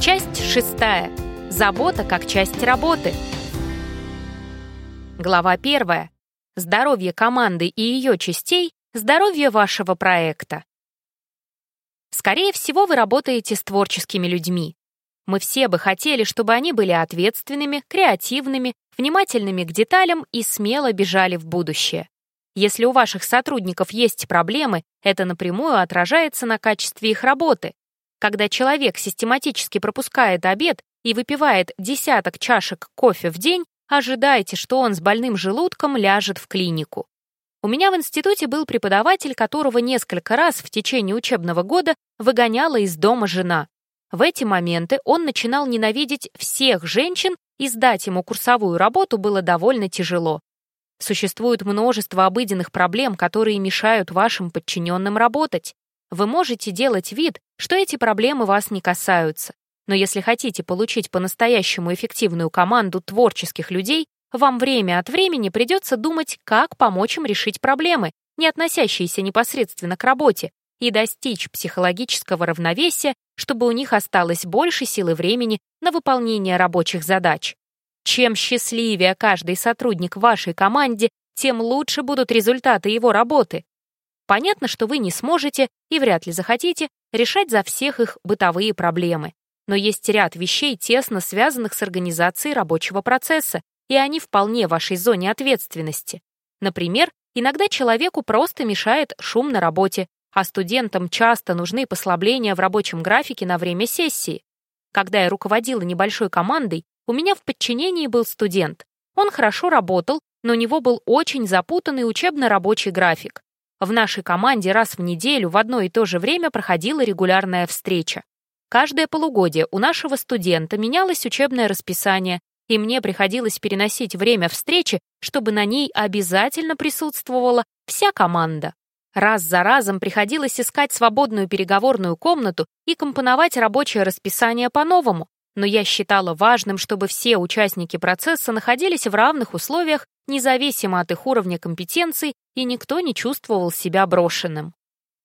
Часть шестая. Забота как часть работы. Глава первая. Здоровье команды и ее частей – здоровье вашего проекта. Скорее всего, вы работаете с творческими людьми. Мы все бы хотели, чтобы они были ответственными, креативными, внимательными к деталям и смело бежали в будущее. Если у ваших сотрудников есть проблемы, это напрямую отражается на качестве их работы. Когда человек систематически пропускает обед и выпивает десяток чашек кофе в день, ожидайте, что он с больным желудком ляжет в клинику. У меня в институте был преподаватель, которого несколько раз в течение учебного года выгоняла из дома жена. В эти моменты он начинал ненавидеть всех женщин, и сдать ему курсовую работу было довольно тяжело. Существует множество обыденных проблем, которые мешают вашим подчиненным работать. Вы можете делать вид, что эти проблемы вас не касаются. Но если хотите получить по-настоящему эффективную команду творческих людей, вам время от времени придется думать, как помочь им решить проблемы, не относящиеся непосредственно к работе, и достичь психологического равновесия, чтобы у них осталось больше силы времени на выполнение рабочих задач. Чем счастливее каждый сотрудник в вашей команде, тем лучше будут результаты его работы. Понятно, что вы не сможете и вряд ли захотите решать за всех их бытовые проблемы. Но есть ряд вещей, тесно связанных с организацией рабочего процесса, и они вполне в вашей зоне ответственности. Например, иногда человеку просто мешает шум на работе, а студентам часто нужны послабления в рабочем графике на время сессии. Когда я руководила небольшой командой, у меня в подчинении был студент. Он хорошо работал, но у него был очень запутанный учебно-рабочий график. В нашей команде раз в неделю в одно и то же время проходила регулярная встреча. Каждое полугодие у нашего студента менялось учебное расписание, и мне приходилось переносить время встречи, чтобы на ней обязательно присутствовала вся команда. Раз за разом приходилось искать свободную переговорную комнату и компоновать рабочее расписание по-новому, но я считала важным, чтобы все участники процесса находились в равных условиях, независимо от их уровня компетенций и никто не чувствовал себя брошенным.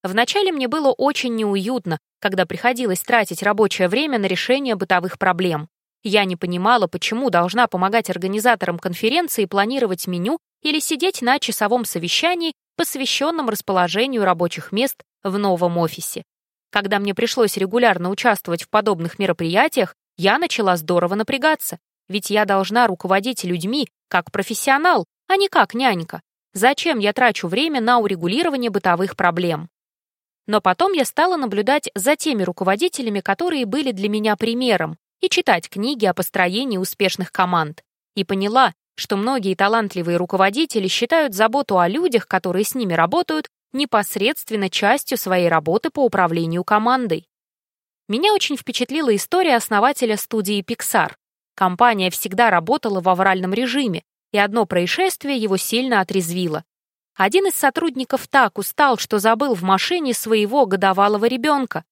Вначале мне было очень неуютно, когда приходилось тратить рабочее время на решение бытовых проблем. Я не понимала, почему должна помогать организаторам конференции планировать меню или сидеть на часовом совещании, посвященном расположению рабочих мест в новом офисе. Когда мне пришлось регулярно участвовать в подобных мероприятиях, я начала здорово напрягаться, ведь я должна руководить людьми как профессионал, а не как нянька. Зачем я трачу время на урегулирование бытовых проблем? Но потом я стала наблюдать за теми руководителями, которые были для меня примером, и читать книги о построении успешных команд. И поняла, что многие талантливые руководители считают заботу о людях, которые с ними работают, непосредственно частью своей работы по управлению командой. Меня очень впечатлила история основателя студии Pixar. Компания всегда работала в авральном режиме, и одно происшествие его сильно отрезвило. Один из сотрудников так устал, что забыл в машине своего годовалого ребенка.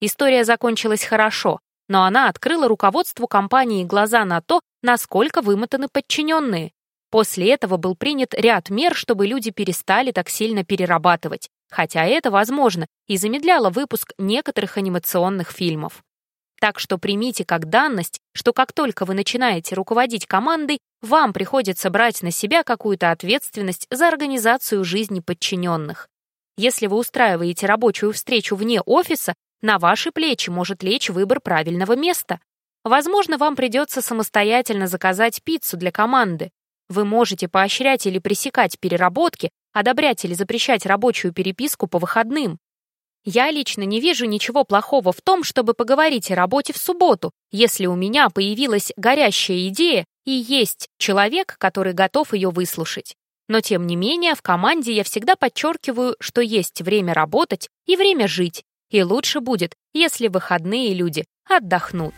История закончилась хорошо, но она открыла руководству компании глаза на то, насколько вымотаны подчиненные. После этого был принят ряд мер, чтобы люди перестали так сильно перерабатывать, хотя это, возможно, и замедляло выпуск некоторых анимационных фильмов. Так что примите как данность, что как только вы начинаете руководить командой, вам приходится брать на себя какую-то ответственность за организацию жизни подчиненных. Если вы устраиваете рабочую встречу вне офиса, на ваши плечи может лечь выбор правильного места. Возможно, вам придется самостоятельно заказать пиццу для команды. Вы можете поощрять или пресекать переработки, одобрять или запрещать рабочую переписку по выходным. Я лично не вижу ничего плохого в том, чтобы поговорить о работе в субботу, если у меня появилась горящая идея и есть человек, который готов ее выслушать. Но тем не менее, в команде я всегда подчеркиваю, что есть время работать и время жить, и лучше будет, если выходные люди отдохнут.